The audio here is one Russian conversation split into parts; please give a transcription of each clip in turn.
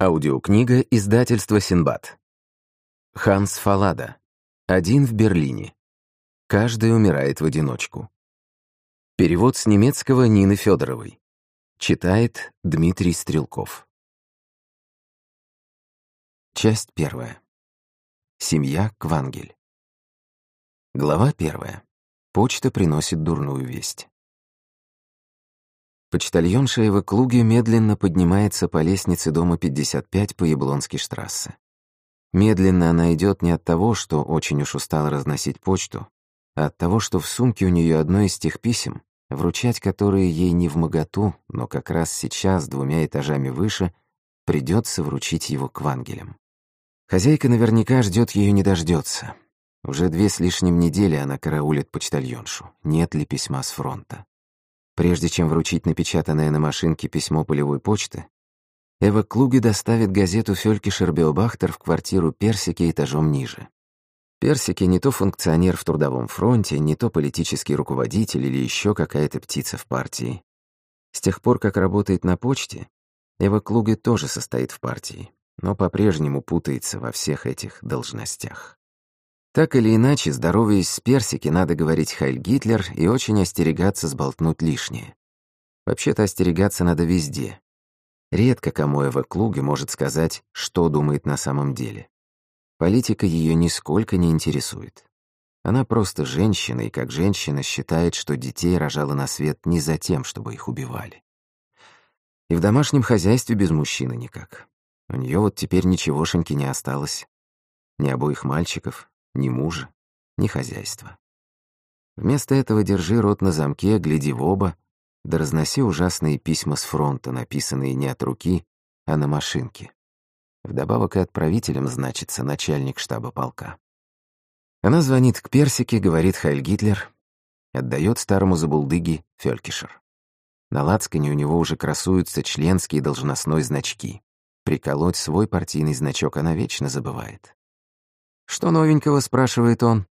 Аудиокнига издательства Синбад. Ханс Фалада. Один в Берлине. Каждый умирает в одиночку. Перевод с немецкого Нины Федоровой. Читает Дмитрий Стрелков. Часть первая. Семья Квангель. Глава первая. Почта приносит дурную весть. Почтальонша Эва Клуги медленно поднимается по лестнице дома 55 по Яблонской штрассе. Медленно она идет не от того, что очень уж устала разносить почту, а от того, что в сумке у нее одно из тех писем, вручать которые ей не в моготу, но как раз сейчас, двумя этажами выше, придется вручить его к Вангелям. Хозяйка наверняка ждет ее не дождется. Уже две с лишним недели она караулит почтальоншу, нет ли письма с фронта. Прежде чем вручить напечатанное на машинке письмо полевой почты, Эва Клуги доставит газету «Фелькишер Биобахтер» в квартиру Персики этажом ниже. Персики не то функционер в трудовом фронте, не то политический руководитель или еще какая-то птица в партии. С тех пор, как работает на почте, Эва Клуги тоже состоит в партии, но по-прежнему путается во всех этих должностях. Так или иначе, здороваясь с персики, надо говорить «Хайль Гитлер» и очень остерегаться сболтнуть лишнее. Вообще-то остерегаться надо везде. Редко кому Эва Клуге может сказать, что думает на самом деле. Политика ее нисколько не интересует. Она просто женщина, и как женщина считает, что детей рожала на свет не за тем, чтобы их убивали. И в домашнем хозяйстве без мужчины никак. У нее вот теперь ничегошеньки не осталось. Ни обоих мальчиков, ни мужа, ни хозяйства. Вместо этого держи рот на замке, гляди в оба, да разноси ужасные письма с фронта, написанные не от руки, а на машинке. Вдобавок и отправителем значится начальник штаба полка. Она звонит к Персике, говорит Хайль Гитлер, отдает старому забулдыге Фелькишер. На лацкане у него уже красуются членские должностной значки. Приколоть свой партийный значок она вечно забывает. «Что новенького?» — спрашивает он.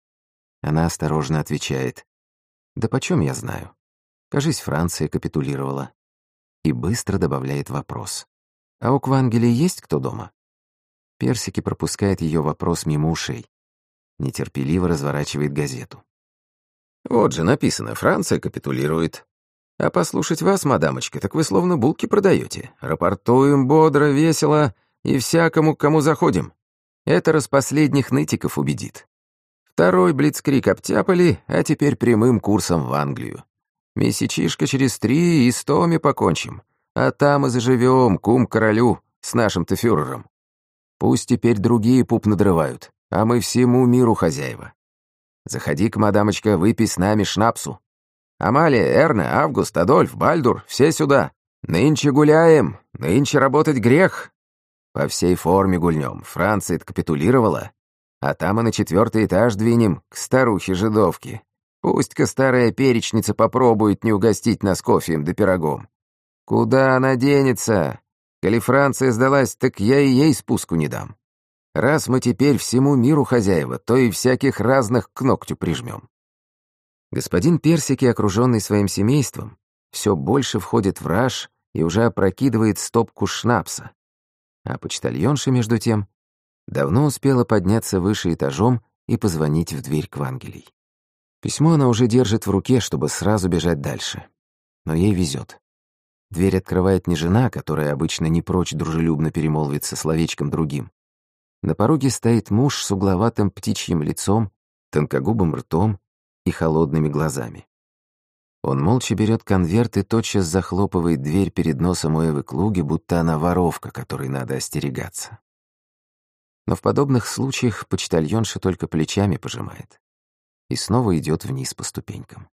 Она осторожно отвечает. «Да почем я знаю? Кажись, Франция капитулировала». И быстро добавляет вопрос. «А у Квангели есть кто дома?» Персики пропускает ее вопрос мимо ушей. Нетерпеливо разворачивает газету. «Вот же написано, Франция капитулирует. А послушать вас, мадамочка, так вы словно булки продаете. Рапортуем бодро, весело и всякому, кому заходим. Это распоследних нытиков убедит. Второй блицкрик обтяпали, а теперь прямым курсом в Англию. Месячишка через три и с Томи покончим. А там и заживем, кум королю, с нашим-то фюрером. Пусть теперь другие пуп надрывают, а мы всему миру хозяева. Заходи-ка, мадамочка, выпей с нами шнапсу. Амалия, Эрна, Август, Адольф, Бальдур, все сюда. Нынче гуляем, нынче работать грех, по всей форме гульнем. Франция капитулировала, а там и на четвертый этаж двинем, к старухе-жидовке. Пусть-ка старая перечница попробует не угостить нас кофеем да пирогом. Куда она денется? Коли Франция сдалась, так я и ей спуску не дам. Раз мы теперь всему миру хозяева, то и всяких разных к ногтю прижмем. Господин Персики, окруженный своим семейством, все больше входит в раж и уже опрокидывает стопку шнапса, а почтальонша, между тем, давно успела подняться выше этажом и позвонить в дверь к Вангелей. Письмо она уже держит в руке, чтобы сразу бежать дальше. Но ей везет. Дверь открывает не жена, которая обычно не прочь дружелюбно перемолвиться словечком другим. На пороге стоит муж с угловатым птичьим лицом, тонкогубым ртом и холодными глазами. Он молча берет конверт и тотчас захлопывает дверь перед носом у Эвы Клуги, будто она воровка, которой надо остерегаться. Но в подобных случаях почтальонша только плечами пожимает и снова идет вниз по ступенькам.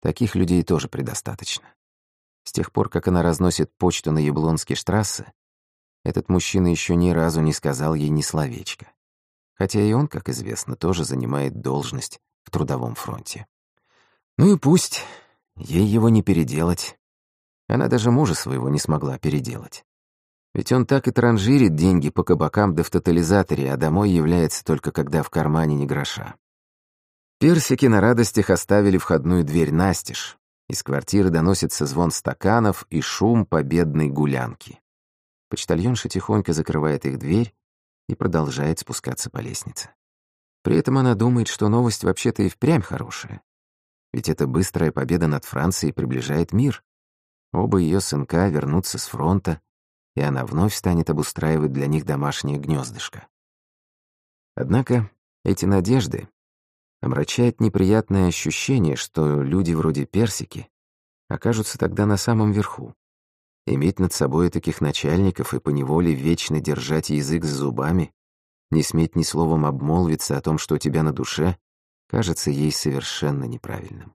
Таких людей тоже предостаточно. С тех пор, как она разносит почту на Яблонской штрассе, этот мужчина еще ни разу не сказал ей ни словечка. Хотя и он, как известно, тоже занимает должность в трудовом фронте. Ну и пусть. Ей его не переделать. Она даже мужа своего не смогла переделать. Ведь он так и транжирит деньги по кабакам да в тотализаторе, а домой является только когда в кармане не гроша. Персики на радостях оставили входную дверь настежь. Из квартиры доносится звон стаканов и шум победной гулянки. Почтальонша тихонько закрывает их дверь и продолжает спускаться по лестнице. При этом она думает, что новость вообще-то и впрямь хорошая. Ведь эта быстрая победа над Францией приближает мир. Оба ее сынка вернутся с фронта, и она вновь станет обустраивать для них домашнее гнездышко. Однако эти надежды омрачает неприятное ощущение, что люди вроде Персики окажутся тогда на самом верху. Иметь над собой таких начальников и поневоле вечно держать язык за зубами, не сметь ни словом обмолвиться о том, что у тебя на душе, кажется ей совершенно неправильным.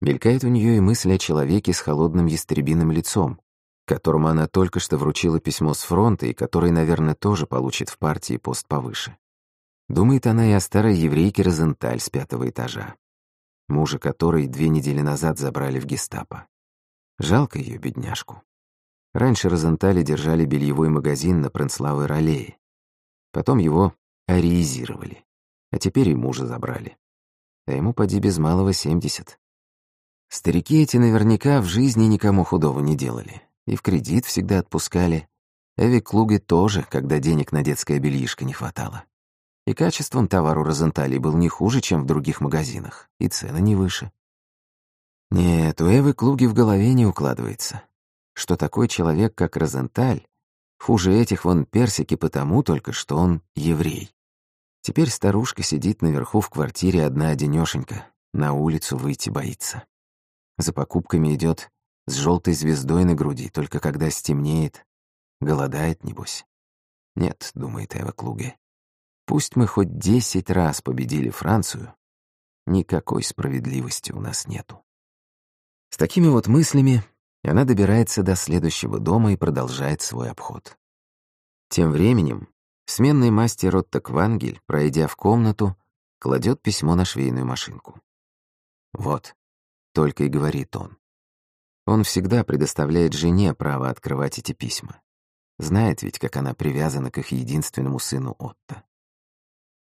Мелькает у нее и мысль о человеке с холодным ястребиным лицом, которому она только что вручила письмо с фронта и который, наверное, тоже получит в партии пост повыше. Думает она и о старой еврейке Розенталь с пятого этажа, мужа которой две недели назад забрали в гестапо. Жалко ее бедняжку. Раньше Розентали держали бельевой магазин на Пренславой Ролее. Потом его ариизировали, а теперь и мужа забрали. А ему поди без малого семьдесят. Старики эти наверняка в жизни никому худого не делали. И в кредит всегда отпускали. Эви Клуге тоже, когда денег на детское бельишко не хватало. И качеством товар у Розентали был не хуже, чем в других магазинах, и цены не выше. Нет, у Эвы Клуги в голове не укладывается, что такой человек, как Розенталь, хуже этих вон персики потому только, что он еврей. Теперь старушка сидит наверху в квартире одна-одинёшенька, на улицу выйти боится. За покупками идет с желтой звездой на груди, только когда стемнеет, голодает, небось. Нет, думает Эва Клуге, Пусть мы хоть десять раз победили Францию, никакой справедливости у нас нету. С такими вот мыслями она добирается до следующего дома и продолжает свой обход. Тем временем сменный мастер Отто Квангель, пройдя в комнату, кладет письмо на швейную машинку. «Вот», — только и говорит он. Он всегда предоставляет жене право открывать эти письма. Знает ведь, как она привязана к их единственному сыну Отто.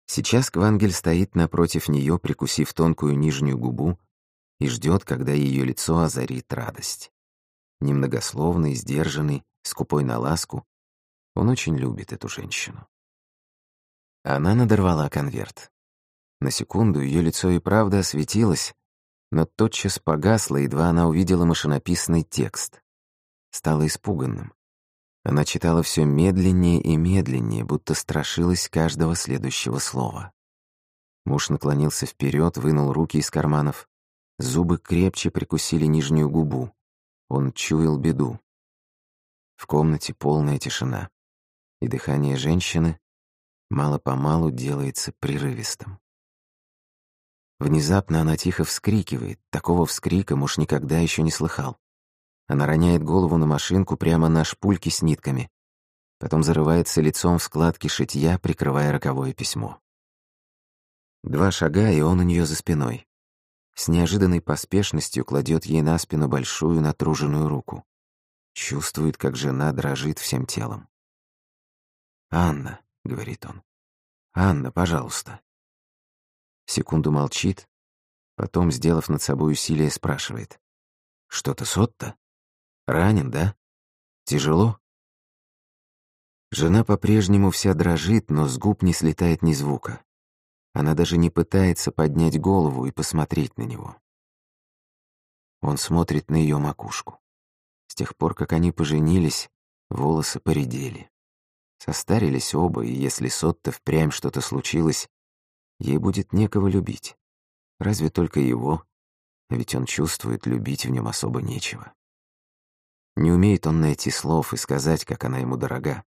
Сейчас Квангель стоит напротив нее, прикусив тонкую нижнюю губу, и ждет, когда ее лицо озарит радость. Немногословный, сдержанный, скупой на ласку, он очень любит эту женщину. Она надорвала конверт. На секунду ее лицо и правда осветилось, но тотчас погасло, едва она увидела машинописный текст. Стала испуганным. Она читала все медленнее и медленнее, будто страшилась каждого следующего слова. Муж наклонился вперед, вынул руки из карманов. Зубы крепче прикусили нижнюю губу. Он чуял беду. В комнате полная тишина, и дыхание женщины мало-помалу делается прерывистым. Внезапно она тихо вскрикивает, такого вскрика муж никогда еще не слыхал. Она роняет голову на машинку прямо на шпульки с нитками. Потом зарывается лицом в складки шитья, прикрывая роковое письмо. Два шага, и он у нее за спиной. С неожиданной поспешностью кладет ей на спину большую натруженную руку. Чувствует, как жена дрожит всем телом. «Анна», — говорит он, — «Анна, пожалуйста». Секунду молчит, потом, сделав над собой усилие, спрашивает. «Что-то сотто?» Ранен, да? Тяжело? Жена по-прежнему вся дрожит, но с губ не слетает ни звука. Она даже не пытается поднять голову и посмотреть на него. Он смотрит на ее макушку. С тех пор, как они поженились, волосы поредели. Состарились оба, и если Сотто впрямь что-то случилось, ей будет некого любить. Разве только его, ведь он чувствует, любить в нем особо нечего. Не умеет он найти слов и сказать, как она ему дорога.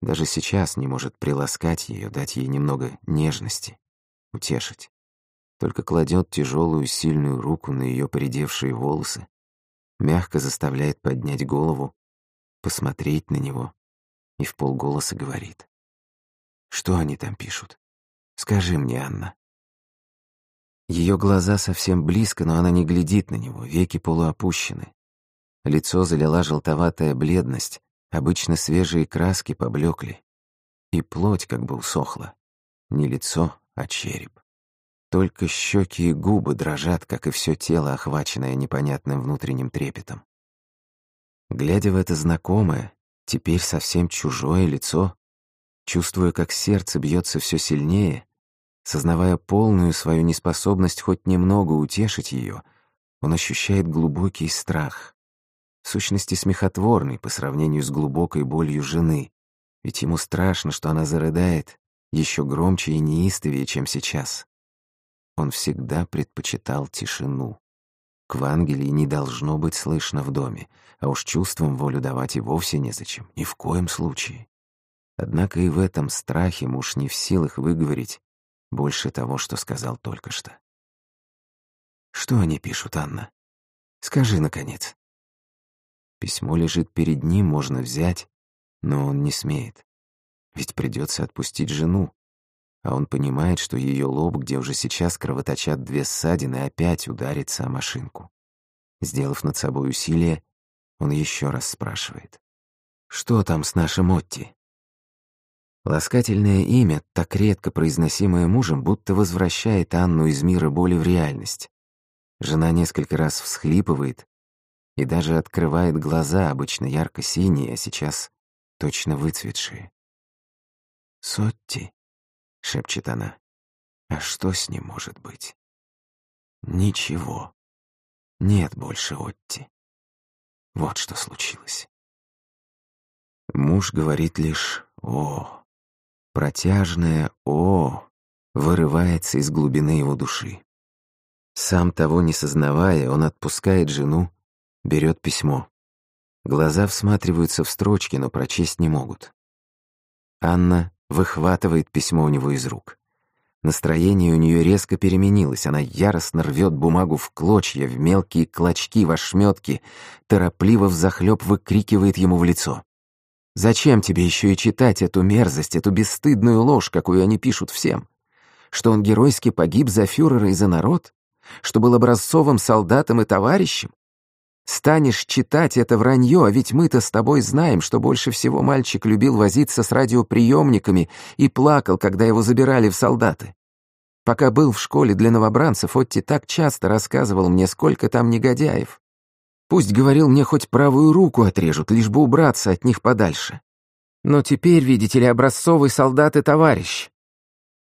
Даже сейчас не может приласкать ее, дать ей немного нежности, утешить. Только кладет тяжелую сильную руку на ее поредевшие волосы, мягко заставляет поднять голову, посмотреть на него и в полголоса говорит. «Что они там пишут? Скажи мне, Анна». Ее глаза совсем близко, но она не глядит на него, веки полуопущены. Лицо залила желтоватая бледность, обычно свежие краски поблекли. И плоть как бы усохла. Не лицо, а череп. Только щеки и губы дрожат, как и все тело, охваченное непонятным внутренним трепетом. Глядя в это знакомое, Теперь совсем чужое лицо, чувствуя, как сердце бьется все сильнее, сознавая полную свою неспособность хоть немного утешить ее, он ощущает глубокий страх, в сущности смехотворный по сравнению с глубокой болью жены, ведь ему страшно, что она зарыдает еще громче и неистовее, чем сейчас. Он всегда предпочитал тишину. Квангелии не должно быть слышно в доме, а уж чувством волю давать и вовсе незачем, ни в коем случае. Однако и в этом страхе муж не в силах выговорить больше того, что сказал только что. «Что они пишут, Анна? Скажи, наконец». Письмо лежит перед ним, можно взять, но он не смеет. Ведь придется отпустить жену. А он понимает, что ее лоб, где уже сейчас кровоточат две ссадины, опять ударится о машинку. Сделав над собой усилие, он еще раз спрашивает. «Что там с нашим Отти?» Ласкательное имя, так редко произносимое мужем, будто возвращает Анну из мира боли в реальность. Жена несколько раз всхлипывает и даже открывает глаза, обычно ярко-синие, а сейчас точно выцветшие. «Сотти», — шепчет она, — «а что с ним может быть?» «Ничего. Нет больше Отти. Вот что случилось». Муж говорит лишь «О». Протяжное «О» вырывается из глубины его души. Сам того не сознавая, он отпускает жену, берет письмо. Глаза всматриваются в строчки, но прочесть не могут. Анна выхватывает письмо у него из рук. Настроение у нее резко переменилось, она яростно рвет бумагу в клочья, в мелкие клочки, в ошметки, торопливо взахлеб выкрикивает ему в лицо. «Зачем тебе еще и читать эту мерзость, эту бесстыдную ложь, какую они пишут всем? Что он геройски погиб за фюрера и за народ? Что был образцовым солдатом и товарищем? Станешь читать это вранье, а ведь мы-то с тобой знаем, что больше всего мальчик любил возиться с радиоприемниками и плакал, когда его забирали в солдаты. Пока был в школе для новобранцев, Отти так часто рассказывал мне, сколько там негодяев. Пусть, говорил, мне хоть правую руку отрежут, лишь бы убраться от них подальше. Но теперь, видите ли, образцовый солдат и товарищ.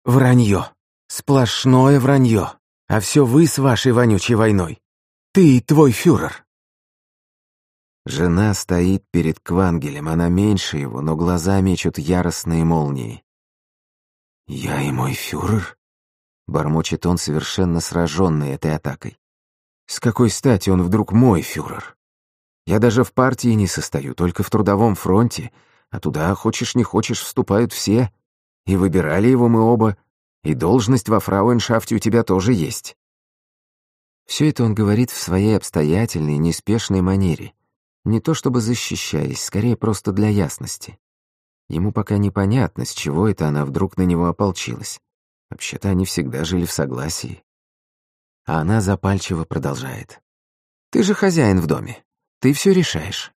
Вранье. Сплошное вранье. А все вы с вашей вонючей войной. Ты и твой фюрер. Жена стоит перед Квангелем, она меньше его, но глаза мечут яростные молнии. «Я и мой фюрер?» — бормочет он, совершенно сраженный этой атакой. «С какой стати он вдруг мой фюрер? Я даже в партии не состою, только в трудовом фронте, а туда, хочешь не хочешь, вступают все. И выбирали его мы оба, и должность во фрауеншафте у тебя тоже есть». Все это он говорит в своей обстоятельной, неспешной манере, не то чтобы защищаясь, скорее просто для ясности. Ему пока непонятно, с чего это она вдруг на него ополчилась. Вообще-то они всегда жили в согласии. А она запальчиво продолжает. «Ты же хозяин в доме. Ты все решаешь.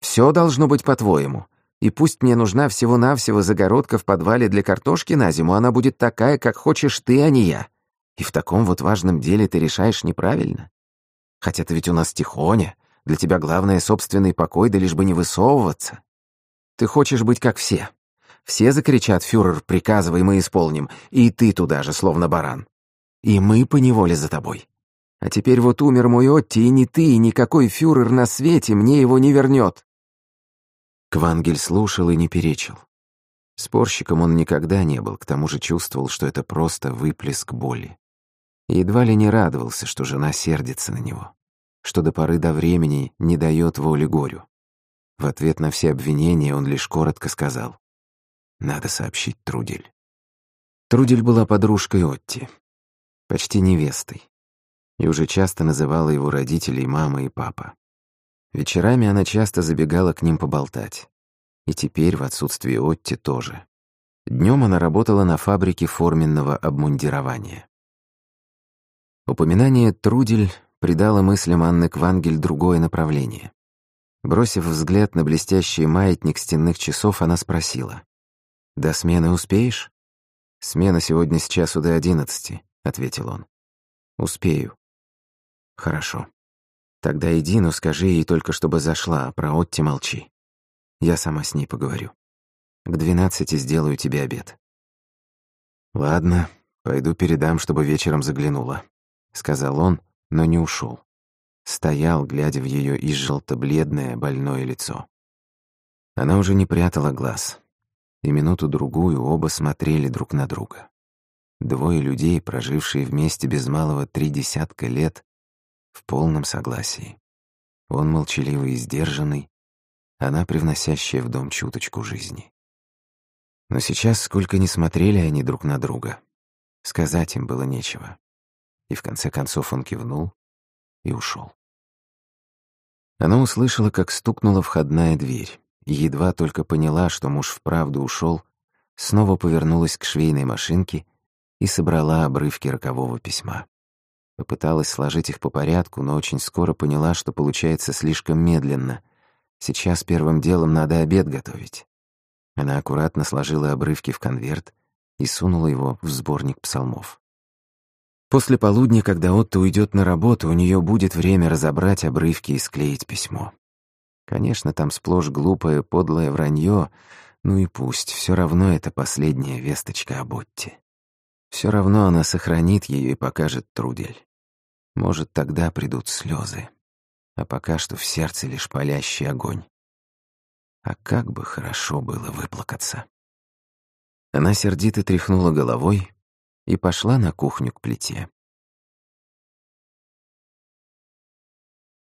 Все должно быть по-твоему. И пусть мне нужна всего-навсего загородка в подвале для картошки на зиму, она будет такая, как хочешь ты, а не я. И в таком вот важном деле ты решаешь неправильно. Хотя ты ведь у нас тихоня, для тебя главное — собственный покой, да лишь бы не высовываться. Ты хочешь быть как все. Все закричат «Фюрер, приказывай, мы исполним», и ты туда же, словно баран. И мы поневоле за тобой. А теперь вот умер мой Отти, и ни ты, и никакой фюрер на свете мне его не вернет. Квангель слушал и не перечил. Спорщиком он никогда не был, к тому же чувствовал, что это просто выплеск боли. Едва ли не радовался, что жена сердится на него что до поры до времени не дает воли горю. В ответ на все обвинения он лишь коротко сказал «Надо сообщить Трудель». Трудель была подружкой Отти, почти невестой, и уже часто называла его родителей мама и папа. Вечерами она часто забегала к ним поболтать. И теперь, в отсутствие Отти, тоже. Днем она работала на фабрике форменного обмундирования. Упоминание «Трудель» придало мыслям Анны Квангель другое направление. Бросив взгляд на блестящий маятник стенных часов, она спросила. «До смены успеешь?» «Смена сегодня с часу до одиннадцати», — ответил он. «Успею». «Хорошо. Тогда иди, но скажи ей только, чтобы зашла, а про Отти молчи». Я сама с ней поговорю. К двенадцати сделаю тебе обед». «Ладно, пойду передам, чтобы вечером заглянула», — сказал он, но не ушел. Стоял, глядя в ее изжелто-бледное, больное лицо. Она уже не прятала глаз, и минуту-другую оба смотрели друг на друга. Двое людей, прожившие вместе без малого три десятка лет, в полном согласии. Он молчаливый и сдержанный, она привносящая в дом чуточку жизни. Но сейчас, сколько ни смотрели они друг на друга, сказать им было нечего. И в конце концов он кивнул и ушел. Она услышала, как стукнула входная дверь, едва только поняла, что муж вправду ушел, снова повернулась к швейной машинке и собрала обрывки рокового письма. Попыталась сложить их по порядку, но очень скоро поняла, что получается слишком медленно. Сейчас первым делом надо обед готовить. Она аккуратно сложила обрывки в конверт и сунула его в сборник псалмов. После полудня, когда Отто уйдет на работу, у нее будет время разобрать обрывки и склеить письмо. Конечно, там сплошь глупое, подлое вранье, ну и пусть, все равно это последняя весточка об Отте. Все равно она сохранит ее и покажет Трудель. Может, тогда придут слезы. А пока что в сердце лишь палящий огонь. А как бы хорошо было выплакаться. Она сердито тряхнула головой и пошла на кухню к плите.